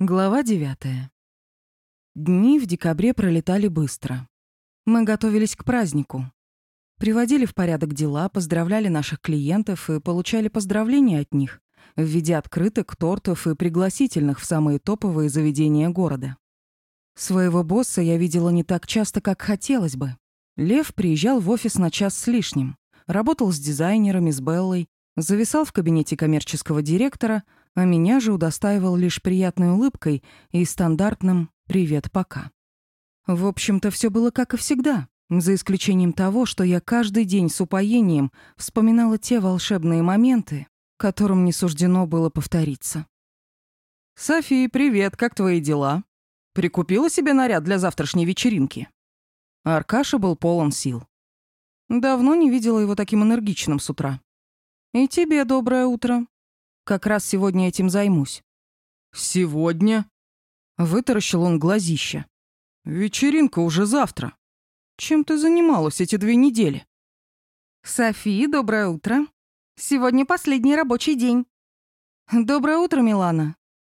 Глава 9. Дни в декабре пролетали быстро. Мы готовились к празднику. Приводили в порядок дела, поздравляли наших клиентов и получали поздравления от них в виде открыток, тортов и пригласительных в самые топовые заведения города. Своего босса я видела не так часто, как хотелось бы. Лев приезжал в офис на час с лишним, работал с дизайнерами, с Беллой, зависал в кабинете коммерческого директора — а меня же удостаивал лишь приятной улыбкой и стандартным «привет, пока». В общем-то, все было как и всегда, за исключением того, что я каждый день с упоением вспоминала те волшебные моменты, которым не суждено было повториться. «Софи, привет, как твои дела? Прикупила себе наряд для завтрашней вечеринки?» Аркаша был полон сил. Давно не видела его таким энергичным с утра. «И тебе доброе утро», как раз сегодня этим займусь». «Сегодня?» Вытаращил он глазище. «Вечеринка уже завтра. Чем ты занималась эти две недели?» «Софи, доброе утро. Сегодня последний рабочий день». «Доброе утро, Милана».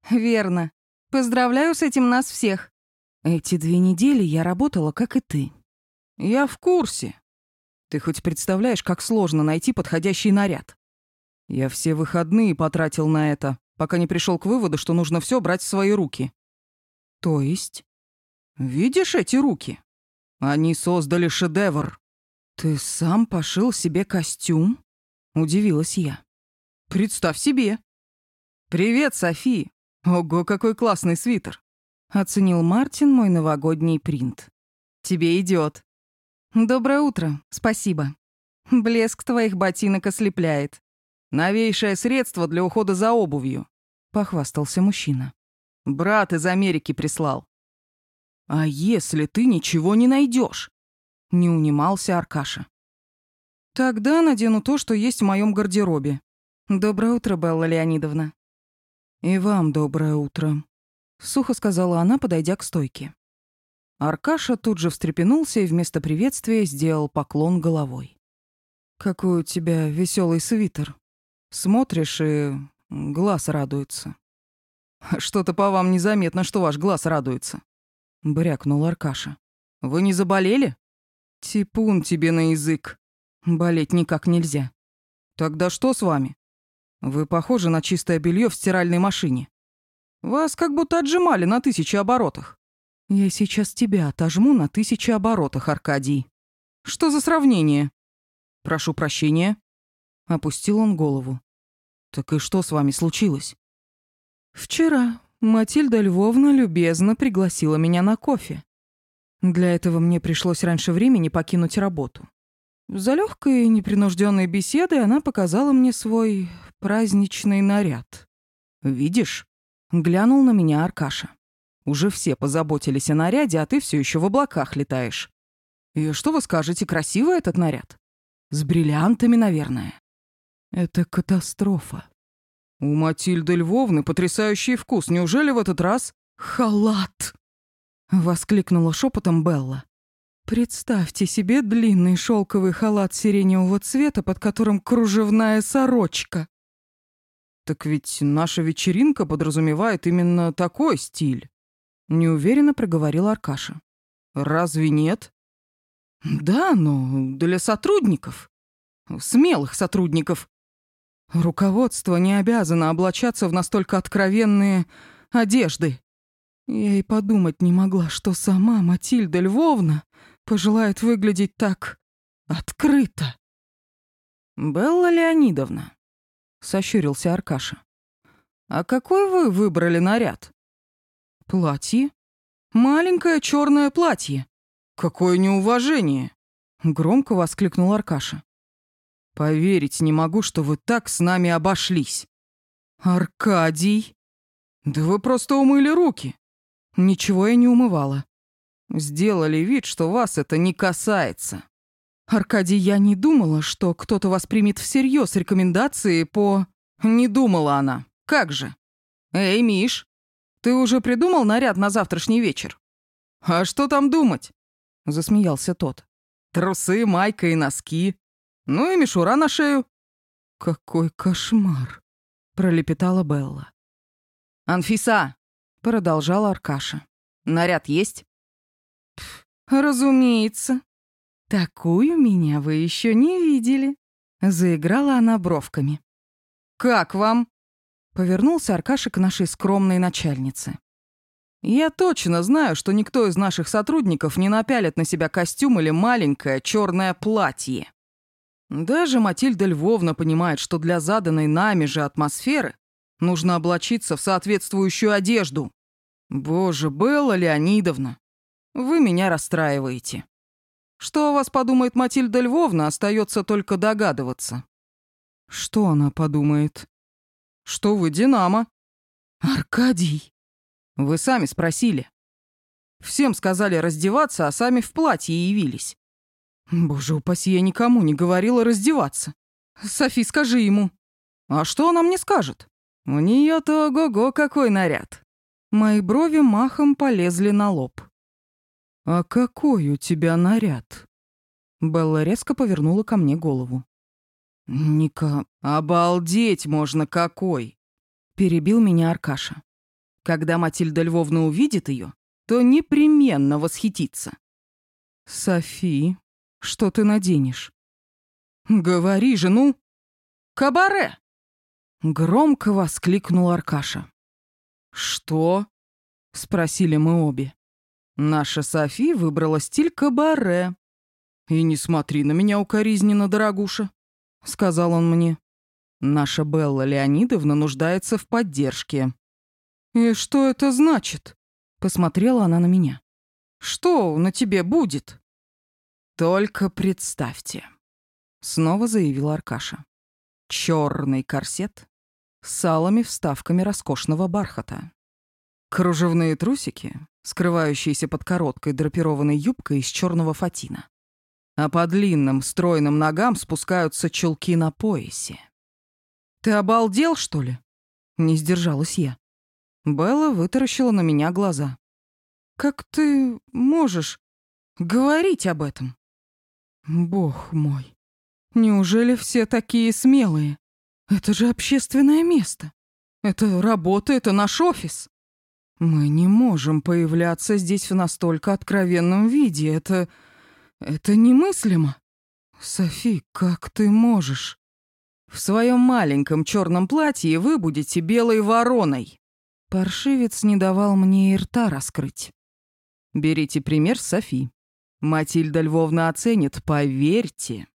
«Верно. Поздравляю с этим нас всех». «Эти две недели я работала, как и ты». «Я в курсе. Ты хоть представляешь, как сложно найти подходящий наряд?» Я все выходные потратил на это, пока не пришел к выводу, что нужно все брать в свои руки. То есть? Видишь эти руки? Они создали шедевр. Ты сам пошил себе костюм? Удивилась я. Представь себе. Привет, Софи. Ого, какой классный свитер. Оценил Мартин мой новогодний принт. Тебе идет. Доброе утро. Спасибо. Блеск твоих ботинок ослепляет. Новейшее средство для ухода за обувью», — похвастался мужчина. «Брат из Америки прислал». «А если ты ничего не найдешь? не унимался Аркаша. «Тогда надену то, что есть в моем гардеробе. Доброе утро, Белла Леонидовна». «И вам доброе утро», — сухо сказала она, подойдя к стойке. Аркаша тут же встрепенулся и вместо приветствия сделал поклон головой. «Какой у тебя веселый свитер», Смотришь, и глаз радуется. «Что-то по вам незаметно, что ваш глаз радуется», — брякнул Аркаша. «Вы не заболели?» «Типун тебе на язык. Болеть никак нельзя. Тогда что с вами? Вы похожи на чистое белье в стиральной машине. Вас как будто отжимали на тысячи оборотах». «Я сейчас тебя отожму на тысячи оборотах, Аркадий». «Что за сравнение?» «Прошу прощения», Опустил он голову. «Так и что с вами случилось?» «Вчера Матильда Львовна любезно пригласила меня на кофе. Для этого мне пришлось раньше времени покинуть работу. За легкой и непринужденной беседой она показала мне свой праздничный наряд. «Видишь?» — глянул на меня Аркаша. «Уже все позаботились о наряде, а ты все еще в облаках летаешь. И что вы скажете, красивый этот наряд? С бриллиантами, наверное». Это катастрофа. У Матильды Львовны потрясающий вкус. Неужели в этот раз халат? Воскликнула шепотом Белла. Представьте себе длинный шелковый халат сиреневого цвета, под которым кружевная сорочка. Так ведь наша вечеринка подразумевает именно такой стиль. Неуверенно проговорил Аркаша. Разве нет? Да, но для сотрудников. Смелых сотрудников. Руководство не обязано облачаться в настолько откровенные одежды. Я и подумать не могла, что сама Матильда Львовна пожелает выглядеть так открыто. «Белла Леонидовна», — сощурился Аркаша, — «а какой вы выбрали наряд?» «Платье? Маленькое черное платье». «Какое неуважение!» — громко воскликнул Аркаша. Поверить не могу, что вы так с нами обошлись. Аркадий? Да вы просто умыли руки. Ничего я не умывала. Сделали вид, что вас это не касается. Аркадий, я не думала, что кто-то воспримет всерьез рекомендации по... Не думала она. Как же? Эй, Миш, ты уже придумал наряд на завтрашний вечер? А что там думать? Засмеялся тот. Трусы, майка и носки. Ну и мишура на шею». «Какой кошмар!» — пролепетала Белла. «Анфиса, продолжал Аркаша. «Наряд есть?» «Разумеется. Такую меня вы еще не видели», — заиграла она бровками. «Как вам?» — повернулся Аркаша к нашей скромной начальнице. «Я точно знаю, что никто из наших сотрудников не напялит на себя костюм или маленькое черное платье. Даже Матильда Львовна понимает, что для заданной нами же атмосферы нужно облачиться в соответствующую одежду. Боже, Белла Леонидовна, вы меня расстраиваете. Что о вас подумает Матильда Львовна, остается только догадываться. Что она подумает? Что вы Динамо. Аркадий. Вы сами спросили. Всем сказали раздеваться, а сами в платье явились. Боже упаси, я никому не говорила раздеваться. Софи, скажи ему. А что она мне скажет? У нее-то ого-го какой наряд. Мои брови махом полезли на лоб. «А какой у тебя наряд?» Белла резко повернула ко мне голову. «Ника, обалдеть можно какой!» Перебил меня Аркаша. Когда Матильда Львовна увидит ее, то непременно восхитится. «Софи, что ты наденешь?» «Говори же, ну!» «Кабаре!» Громко воскликнул Аркаша. «Что?» — спросили мы обе. Наша Софи выбрала стиль кабаре. «И не смотри на меня укоризненно, дорогуша», — сказал он мне. «Наша Белла Леонидовна нуждается в поддержке». «И что это значит?» — посмотрела она на меня. «Что на тебе будет?» «Только представьте», — снова заявил Аркаша. Черный корсет с салами вставками роскошного бархата. Кружевные трусики, скрывающиеся под короткой драпированной юбкой из черного фатина. А по длинным стройным ногам спускаются чулки на поясе. «Ты обалдел, что ли?» Не сдержалась я. Белла вытаращила на меня глаза. «Как ты можешь говорить об этом?» «Бог мой, неужели все такие смелые? Это же общественное место. Это работа, это наш офис. Мы не можем появляться здесь в настолько откровенном виде. Это... это немыслимо. Софи, как ты можешь? В своем маленьком черном платье вы будете белой вороной. Паршивец не давал мне и рта раскрыть. Берите пример Софи. Матильда Львовна оценит, поверьте.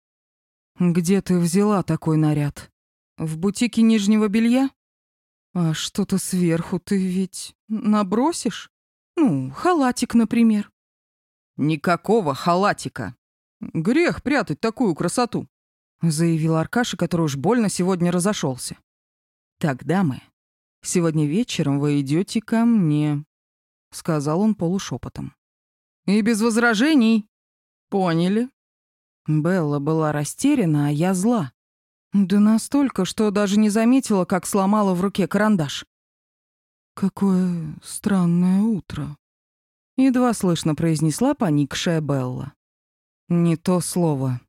Где ты взяла такой наряд? В бутике нижнего белья? А что-то сверху ты ведь набросишь? Ну, халатик, например. Никакого халатика. Грех прятать такую красоту, заявил Аркаша, который уж больно сегодня разошелся. Тогда мы сегодня вечером вы идете ко мне, сказал он полушепотом. И без возражений. Поняли? Белла была растеряна, а я зла. Да настолько, что даже не заметила, как сломала в руке карандаш. «Какое странное утро», — едва слышно произнесла поникшая Белла. «Не то слово»,